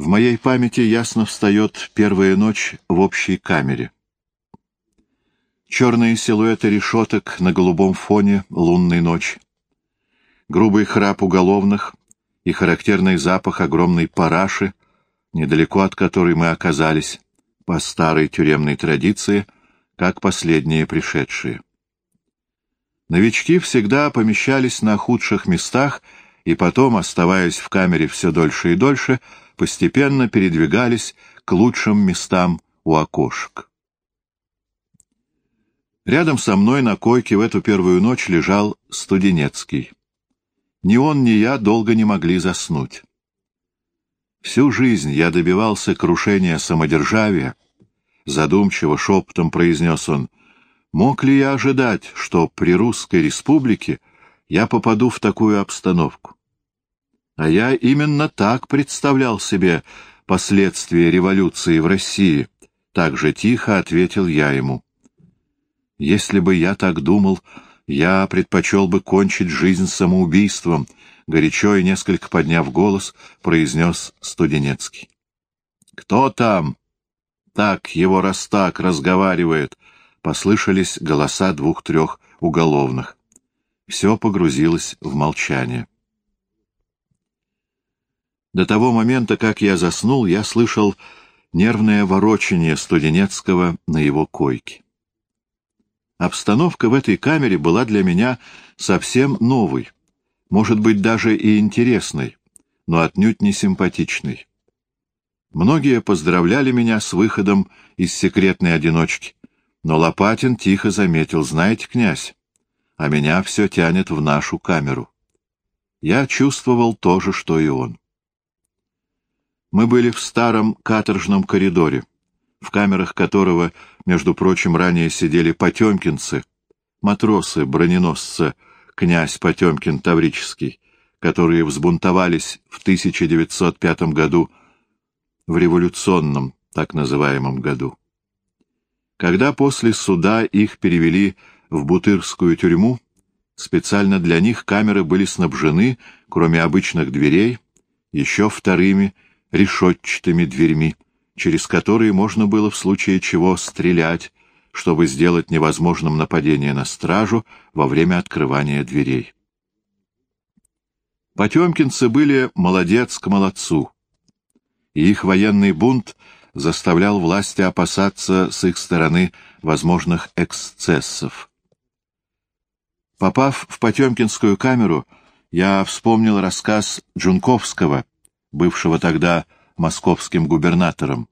В моей памяти ясно встает первая ночь в общей камере. Черные силуэты решеток на голубом фоне лунной ночи. Грубый храп уголовных и характерный запах огромной параши, недалеко от которой мы оказались, по старой тюремной традиции, как последние пришедшие. Новички всегда помещались на худших местах и потом, оставаясь в камере все дольше и дольше, постепенно передвигались к лучшим местам у окошек. Рядом со мной на койке в эту первую ночь лежал Студенецкий. Ни он, ни я долго не могли заснуть. Всю жизнь я добивался крушения самодержавия, задумчиво шепотом произнес он, мог ли я ожидать, что при русской республике я попаду в такую обстановку? А я именно так представлял себе последствия революции в России. Так же тихо ответил я ему. Если бы я так думал, я предпочел бы кончить жизнь самоубийством, горячо и несколько подняв голос, произнес Студенецкий. Кто там? Так его раз так разговаривает, послышались голоса двух-трех уголовных. Все погрузилось в молчание. До того момента, как я заснул, я слышал нервное ворочание Студенецкого на его койке. Обстановка в этой камере была для меня совсем новой, может быть, даже и интересной, но отнюдь не симпатичной. Многие поздравляли меня с выходом из секретной одиночки, но Лопатин тихо заметил, знаете, князь, а меня все тянет в нашу камеру. Я чувствовал то же, что и он. Мы были в старом каторжном коридоре, в камерах которого, между прочим, ранее сидели потемкинцы, матросы, броненосцы, князь Потемкин Таврический, которые взбунтовались в 1905 году, в революционном, так называемом году. Когда после суда их перевели в Бутырскую тюрьму, специально для них камеры были снабжены, кроме обычных дверей, еще вторыми, решетчатыми дверьми, через которые можно было в случае чего стрелять, чтобы сделать невозможным нападение на стражу во время открывания дверей. Потемкинцы были молодец к молодцу, и их военный бунт заставлял власти опасаться с их стороны возможных эксцессов. Попав в Потемкинскую камеру, я вспомнил рассказ Джунковского бывшего тогда московским губернатором.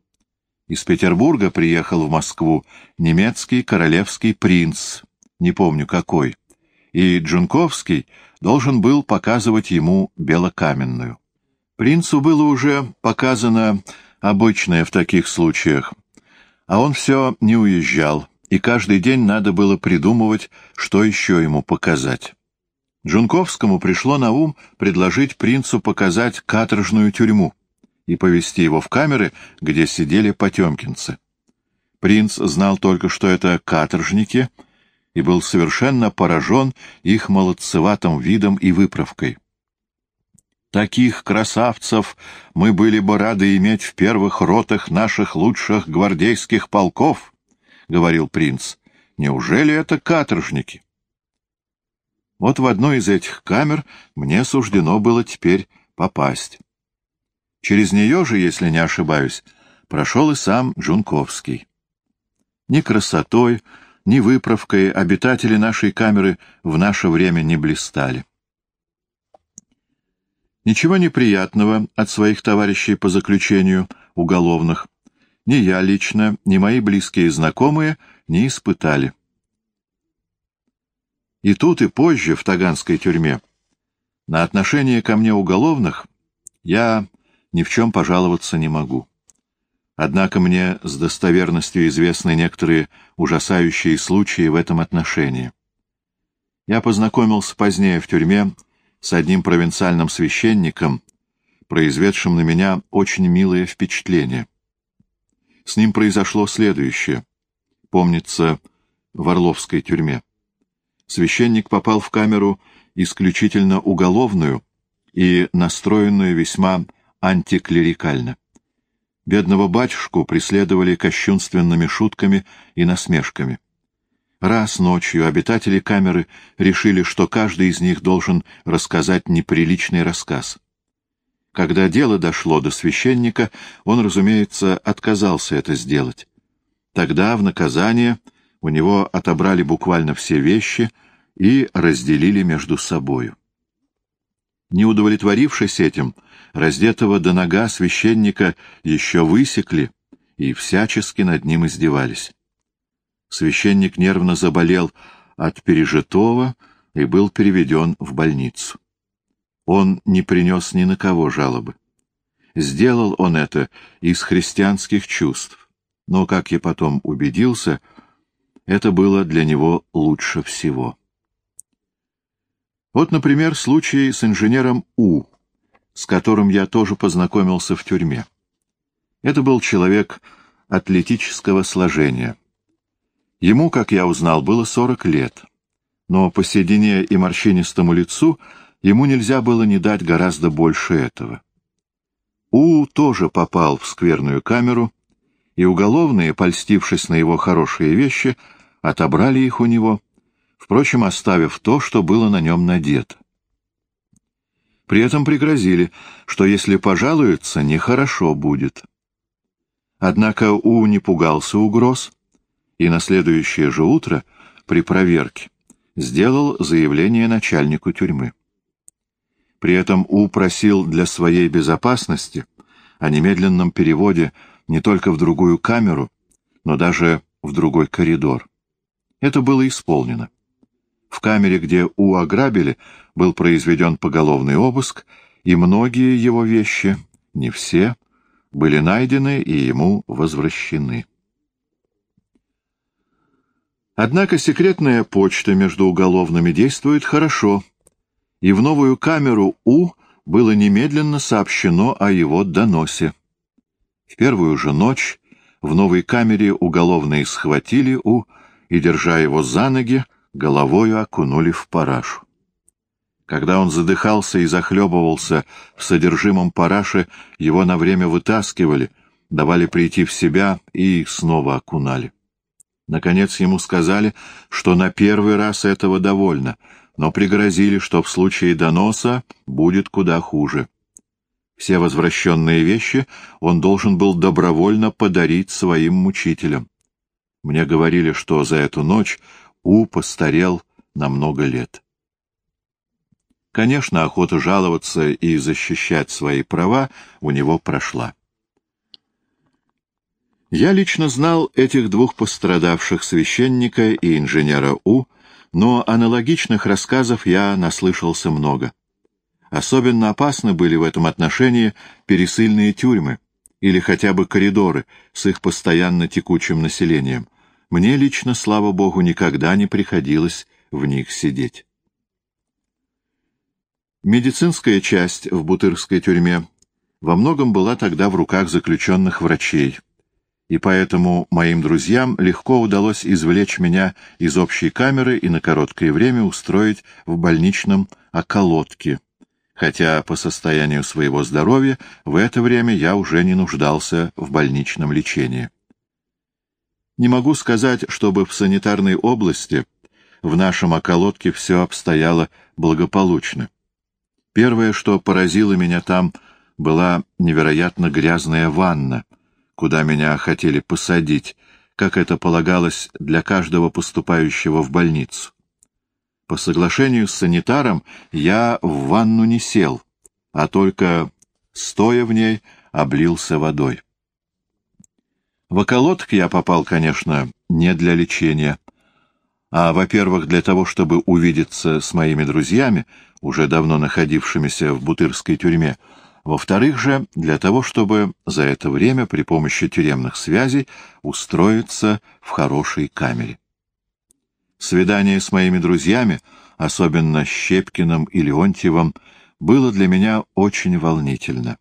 Из Петербурга приехал в Москву немецкий королевский принц, не помню какой, и Джунковский должен был показывать ему белокаменную. Принцу было уже показано обычное в таких случаях, а он все не уезжал, и каждый день надо было придумывать, что еще ему показать. Джунковскому пришло на ум предложить принцу показать каторжную тюрьму и повести его в камеры, где сидели потемкинцы. Принц знал только, что это каторжники, и был совершенно поражен их молодцеватым видом и выправкой. Таких красавцев мы были бы рады иметь в первых ротах наших лучших гвардейских полков, — говорил принц. Неужели это каторжники? Вот в одну из этих камер мне суждено было теперь попасть. Через нее же, если не ошибаюсь, прошел и сам Джунковский. Ни красотой, ни выправкой обитатели нашей камеры в наше время не блистали. Ничего неприятного от своих товарищей по заключению уголовных ни я лично, ни мои близкие знакомые не испытали. И тут, и позже, в Таганской тюрьме, на отношение ко мне уголовных я ни в чем пожаловаться не могу. Однако мне с достоверностью известны некоторые ужасающие случаи в этом отношении. Я познакомился позднее в тюрьме с одним провинциальным священником, произведшим на меня очень милое впечатление. С ним произошло следующее. Помнится, в Орловской тюрьме священник попал в камеру исключительно уголовную и настроенную весьма антиклерикально. Бедного батюшку преследовали кощунственными шутками и насмешками. Раз ночью обитатели камеры решили, что каждый из них должен рассказать неприличный рассказ. Когда дело дошло до священника, он, разумеется, отказался это сделать. Тогда, в наказание, у него отобрали буквально все вещи и разделили между собою. Не удовлетворившись этим, раздетого до нога священника еще высекли и всячески над ним издевались. Священник нервно заболел от пережитого и был переведен в больницу. Он не принес ни на кого жалобы. Сделал он это из христианских чувств, но, как я потом убедился, это было для него лучше всего. Вот, например, случай с инженером У, с которым я тоже познакомился в тюрьме. Это был человек атлетического сложения. Ему, как я узнал, было сорок лет, но по седине и морщинистому лицу ему нельзя было не дать гораздо больше этого. У тоже попал в скверную камеру, и уголовные, польстившись на его хорошие вещи, отобрали их у него, впрочем, оставив то, что было на нем надето. При этом пригрозили, что если пожалуются, нехорошо будет. Однако У не пугался угроз, и на следующее же утро, при проверке, сделал заявление начальнику тюрьмы. При этом У просил для своей безопасности о немедленном переводе не только в другую камеру, но даже в другой коридор. Это было исполнено. В камере, где У ограбили, был произведен поголовный обыск, и многие его вещи, не все, были найдены и ему возвращены. Однако секретная почта между уголовными действует хорошо, и в новую камеру У было немедленно сообщено о его доносе. В первую же ночь в новой камере уголовные схватили У и, держа его за ноги, головою окунули в парашу. Когда он задыхался и захлебывался в содержимом параши, его на время вытаскивали, давали прийти в себя и снова окунали. Наконец ему сказали, что на первый раз этого довольно, но пригрозили, что в случае доноса будет куда хуже. Все возвращенные вещи он должен был добровольно подарить своим мучителям. Мне говорили, что за эту ночь У постарел на много лет. Конечно, охота жаловаться и защищать свои права у него прошла. Я лично знал этих двух пострадавших, священника и инженера У, но аналогичных рассказов я наслышался много. Особенно опасны были в этом отношении пересыльные тюрьмы или хотя бы коридоры с их постоянно текучим населением. Мне лично, слава богу, никогда не приходилось в них сидеть. Медицинская часть в Бутырской тюрьме во многом была тогда в руках заключенных врачей, и поэтому моим друзьям легко удалось извлечь меня из общей камеры и на короткое время устроить в больничном околотке, хотя по состоянию своего здоровья в это время я уже не нуждался в больничном лечении. Не могу сказать, чтобы в санитарной области в нашем околотке все обстояло благополучно. Первое, что поразило меня там, была невероятно грязная ванна — куда меня хотели посадить, как это полагалось для каждого поступающего в больницу. По соглашению с санитаром я в ванну не сел, а только, стоя в ней, облился водой. В околоток я попал, конечно, не для лечения, а, во-первых, для того, чтобы увидеться с моими друзьями, уже давно находившимися в Бутырской тюрьме, во-вторых же, для того, чтобы за это время при помощи тюремных связей устроиться в хорошей камере. Свидание с моими друзьями, особенно Щепкиным и Леонтьевым, было для меня очень волнительно.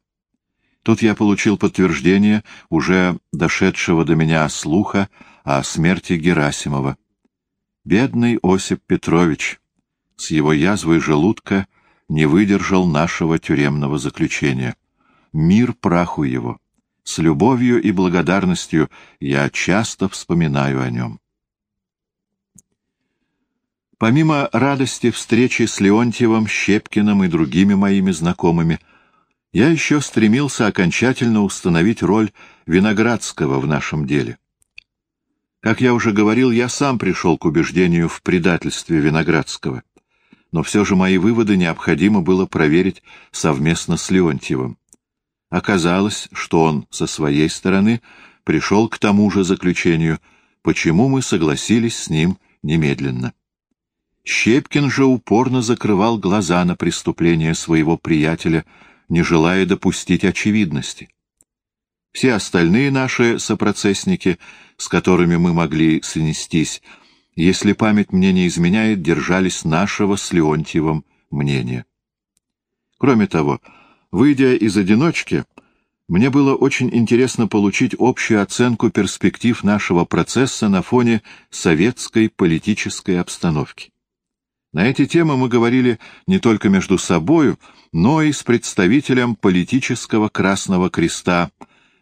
Тут я получил подтверждение уже дошедшего до меня слуха о смерти Герасимова. Бедный Осип Петрович с его язвой желудка не выдержал нашего тюремного заключения. Мир праху его. С любовью и благодарностью я часто вспоминаю о нем. Помимо радости встречи с Леонтьевым, Щепкиным и другими моими знакомыми, я еще стремился окончательно установить роль Виноградского в нашем деле. Как я уже говорил, я сам пришел к убеждению в предательстве Виноградского, но все же мои выводы необходимо было проверить совместно с Леонтьевым. Оказалось, что он со своей стороны пришел к тому же заключению, почему мы согласились с ним немедленно. Щепкин же упорно закрывал глаза на преступление своего приятеля, не желая допустить очевидности. Все остальные наши сопроцессники, с которыми мы могли снестись, если память мне не изменяет, держались нашего с Леонтьевым мнения. Кроме того, выйдя из одиночки, мне было очень интересно получить общую оценку перспектив нашего процесса на фоне советской политической обстановки. На эти темы мы говорили не только между собою, но и с представителем политического Красного Креста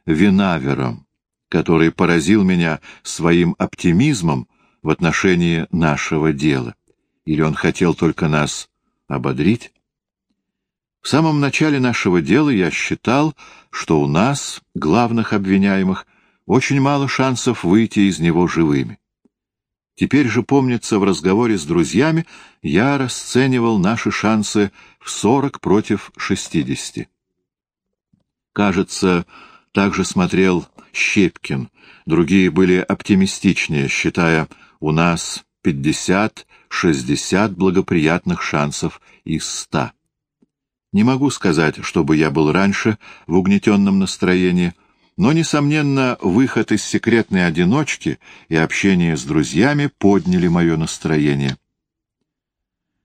Винавером, который поразил меня своим оптимизмом в отношении нашего дела. Или он хотел только нас ободрить? В самом начале нашего дела я считал, что у нас, главных обвиняемых, очень мало шансов выйти из него живыми. Теперь же, помнится, в разговоре с друзьями я расценивал наши шансы в 40 против 60. Кажется, также смотрел Щепкин. Другие были оптимистичнее, считая у нас 50-60 благоприятных шансов из 100. Не могу сказать, чтобы я был раньше в угнетенном настроении, но, несомненно, выход из секретной одиночки и общение с друзьями подняли мое настроение.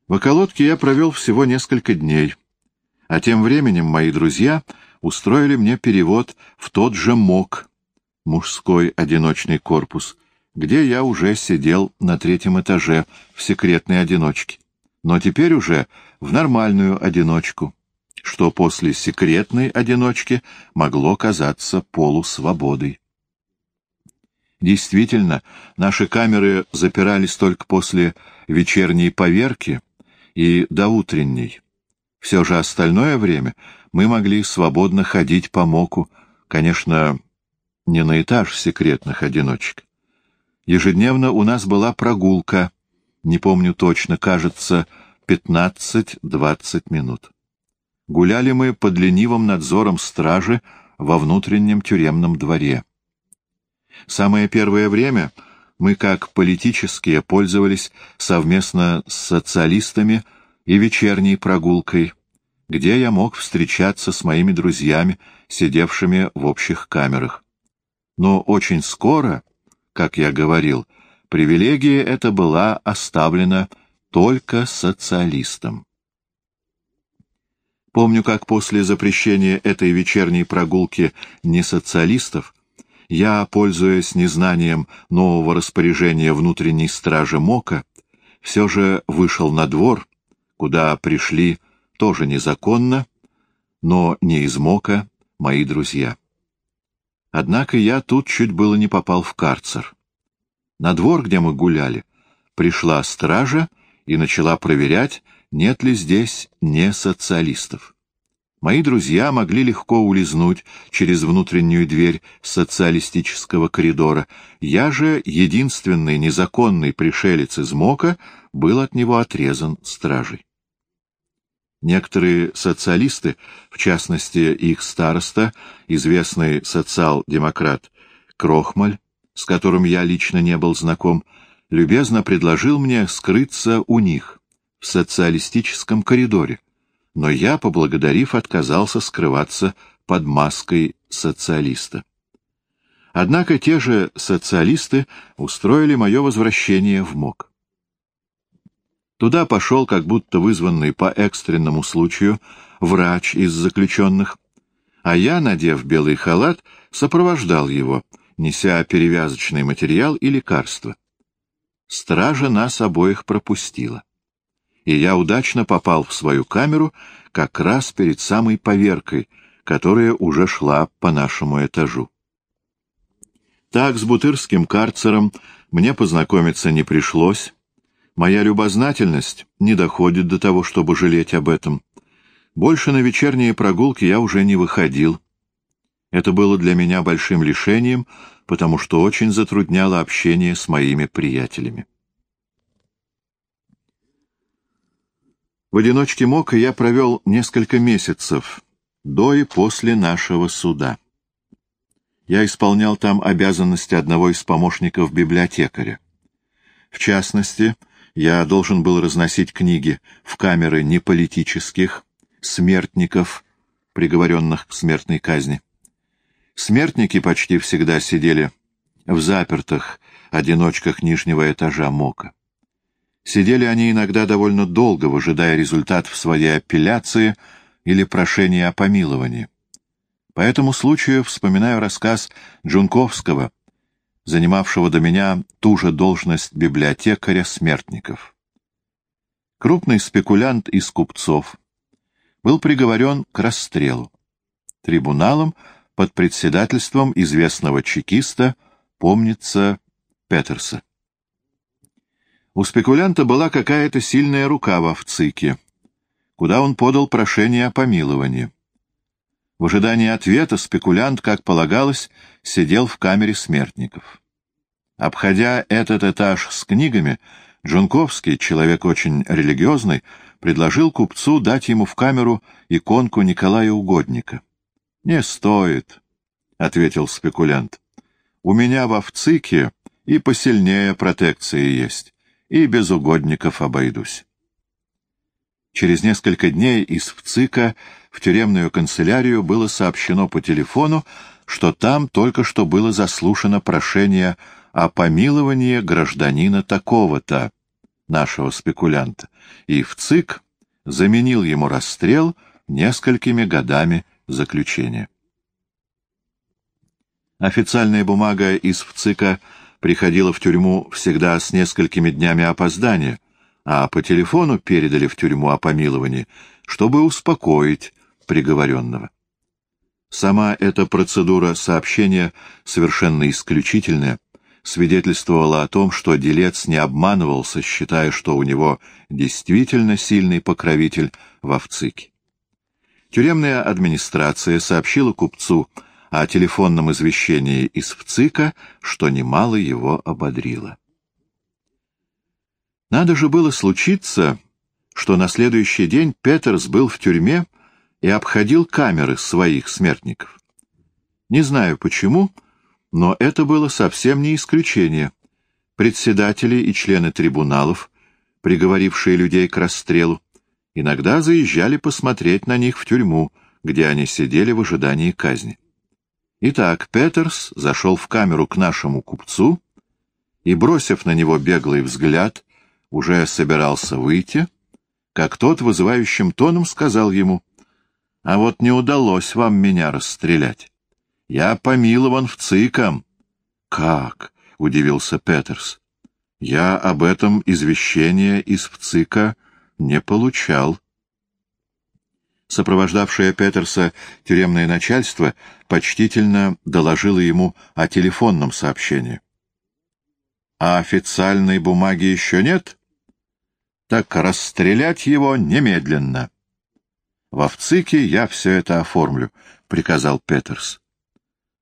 В околотке я провел всего несколько дней, а тем временем мои друзья устроили мне перевод в тот же МОК, мужской одиночный корпус, где я уже сидел на третьем этаже в секретной одиночке, но теперь уже в нормальную одиночку что после секретной одиночки могло казаться полусвободой. Действительно, наши камеры запирались только после вечерней поверки и до утренней. Все же остальное время мы могли свободно ходить по моку, конечно, не на этаж секретных одиночек. Ежедневно у нас была прогулка, не помню точно, кажется, 15-20 минут. Гуляли мы под ленивым надзором стражи во внутреннем тюремном дворе. Самое первое время мы, как политические, пользовались совместно с социалистами и вечерней прогулкой, где я мог встречаться с моими друзьями, сидевшими в общих камерах. Но очень скоро, как я говорил, привилегия эта была оставлена только социалистам. Помню, как после запрещения этой вечерней прогулки несоциалистов я, пользуясь незнанием нового распоряжения внутренней стражи МОКа, все же вышел на двор, куда пришли тоже незаконно, но не из МОКа мои друзья. Однако я тут чуть было не попал в карцер. На двор, где мы гуляли, пришла стража и начала проверять, нет ли здесь не социалистов. Мои друзья могли легко улизнуть через внутреннюю дверь социалистического коридора. Я же, единственный незаконный пришелец из МОКа, был от него отрезан стражей. Некоторые социалисты, в частности их староста, известный социал-демократ Крохмаль, с которым я лично не был знаком, любезно предложил мне скрыться у них в социалистическом коридоре, но я, поблагодарив, отказался скрываться под маской социалиста. Однако те же социалисты устроили мое возвращение в МОК. Туда пошел, как будто вызванный по экстренному случаю, врач из заключенных, а я, надев белый халат, сопровождал его, неся перевязочный материал и лекарства. Стража нас обоих пропустила и я удачно попал в свою камеру как раз перед самой поверкой, которая уже шла по нашему этажу. Так с бутырским карцером мне познакомиться не пришлось. Моя любознательность не доходит до того, чтобы жалеть об этом. Больше на вечерние прогулки я уже не выходил. Это было для меня большим лишением, потому что очень затрудняло общение с моими приятелями. В одиночке Мока я провел несколько месяцев, до и после нашего суда. Я исполнял там обязанности одного из помощников библиотекаря. В частности, я должен был разносить книги в камеры неполитических, смертников, приговоренных к смертной казни. Смертники почти всегда сидели в запертых одиночках нижнего этажа МОКа. Сидели они иногда довольно долго, выжидая результатов своей апелляции или прошения о помиловании. По этому случаю вспоминаю рассказ Джунковского, занимавшего до меня ту же должность библиотекаря смертников. Крупный спекулянт из купцов был приговорен к расстрелу. Трибуналом под председательством известного чекиста, помнится, Петерса. У спекулянта была какая-то сильная рука в ВЦИКе, куда он подал прошение о помиловании. В ожидании ответа спекулянт, как полагалось, сидел в камере смертников. Обходя этот этаж с книгами, Джунковский, человек очень религиозный, предложил купцу дать ему в камеру иконку Николая Угодника. — Не стоит, — ответил спекулянт. — У меня в Овцике и посильнее протекции есть и без угодников обойдусь. Через несколько дней из ВЦИКа в тюремную канцелярию было сообщено по телефону, что там только что было заслушано прошение о помиловании гражданина такого-то, нашего спекулянта, и ВЦИК заменил ему расстрел несколькими годами заключения. Официальная бумага из ВЦИКа приходила в тюрьму всегда с несколькими днями опоздания, а по телефону передали в тюрьму о помиловании, чтобы успокоить приговоренного. Сама эта процедура сообщения, совершенно исключительная, свидетельствовала о том, что делец не обманывался, считая, что у него действительно сильный покровитель в Овцике. Тюремная администрация сообщила купцу о телефонном извещении из ВЦИКа, что немало его ободрило. Надо же было случиться, что на следующий день Петерс был в тюрьме и обходил камеры своих смертников. Не знаю почему, но это было совсем не исключение. Председатели и члены трибуналов, приговорившие людей к расстрелу, иногда заезжали посмотреть на них в тюрьму, где они сидели в ожидании казни. Итак, Петерс зашел в камеру к нашему купцу и, бросив на него беглый взгляд, уже собирался выйти, как тот вызывающим тоном сказал ему, «А вот не удалось вам меня расстрелять. Я помилован в ЦИКом». «Как?» — удивился Петерс. «Я об этом извещения из ВЦИКа не получал» сопровождавшее Петерса тюремное начальство, почтительно доложило ему о телефонном сообщении. «А официальной бумаги еще нет?» «Так расстрелять его немедленно». «В Овцике я все это оформлю», — приказал Петерс.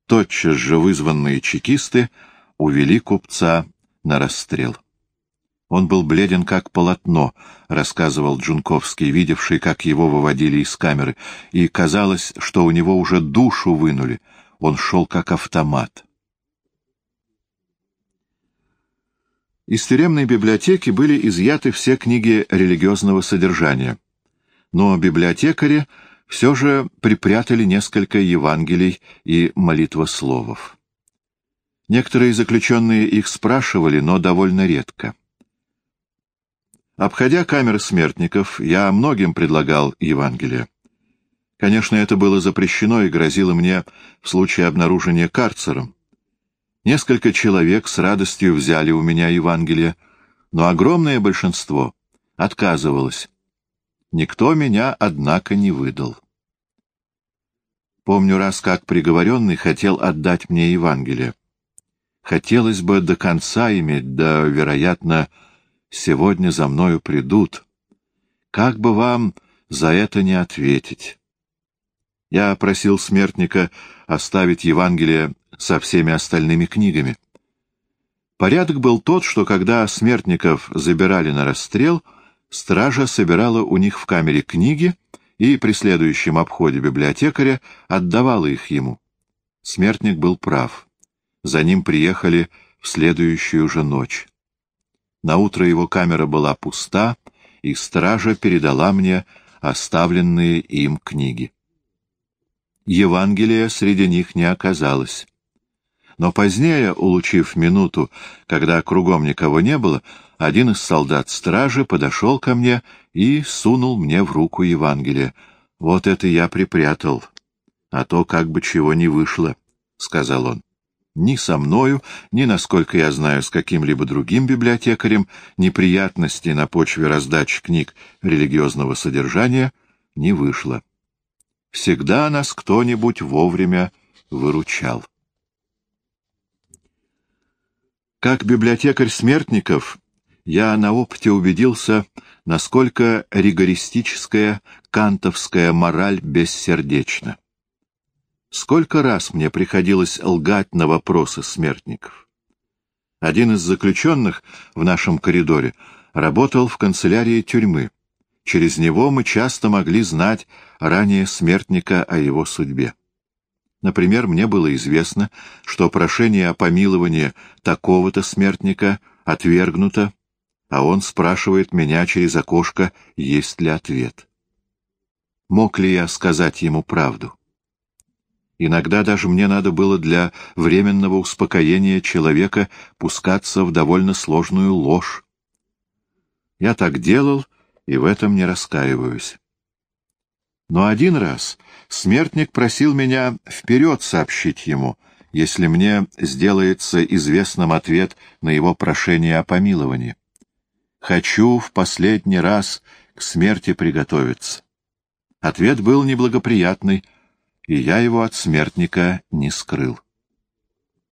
Тотчас же вызванные чекисты увели купца на расстрел. Он был бледен, как полотно, — рассказывал Джунковский, видевший, как его выводили из камеры, и казалось, что у него уже душу вынули. Он шел как автомат. Из тюремной библиотеки были изъяты все книги религиозного содержания. Но библиотекари все же припрятали несколько Евангелий и молитвословов. Некоторые заключенные их спрашивали, но довольно редко. Обходя камеры смертников, я многим предлагал Евангелие. Конечно, это было запрещено и грозило мне в случае обнаружения карцером. Несколько человек с радостью взяли у меня Евангелие, но огромное большинство отказывалось. Никто меня, однако, не выдал. Помню раз, как приговоренный хотел отдать мне Евангелие. Хотелось бы до конца иметь, да, вероятно, сегодня за мною придут. Как бы вам за это не ответить? Я просил смертника оставить Евангелие со всеми остальными книгами. Порядок был тот, что когда смертников забирали на расстрел, стража собирала у них в камере книги и при следующем обходе библиотекаря отдавала их ему. Смертник был прав. За ним приехали в следующую же ночь. Наутро его камера была пуста, и стража передала мне оставленные им книги. Евангелия среди них не оказалось. Но позднее, улучив минуту, когда кругом никого не было, один из солдат стражи подошел ко мне и сунул мне в руку Евангелие. «Вот это я припрятал, а то как бы чего не вышло», — сказал он. Ни со мною, ни, насколько я знаю, с каким-либо другим библиотекарем неприятностей на почве раздачи книг религиозного содержания не вышло. Всегда нас кто-нибудь вовремя выручал. Как библиотекарь смертников, я на опыте убедился, насколько ригористическая кантовская мораль бессердечна. Сколько раз мне приходилось лгать на вопросы смертников. Один из заключенных в нашем коридоре работал в канцелярии тюрьмы. Через него мы часто могли знать ранее смертника о его судьбе. Например, мне было известно, что прошение о помиловании такого-то смертника отвергнуто, а он спрашивает меня через окошко, есть ли ответ. Мог ли я сказать ему правду? Иногда даже мне надо было для временного успокоения человека пускаться в довольно сложную ложь. Я так делал, и в этом не раскаиваюсь. Но один раз смертник просил меня вперед сообщить ему, если мне сделается известным ответ на его прошение о помиловании. Хочу в последний раз к смерти приготовиться. Ответ был неблагоприятный — и я его от смертника не скрыл.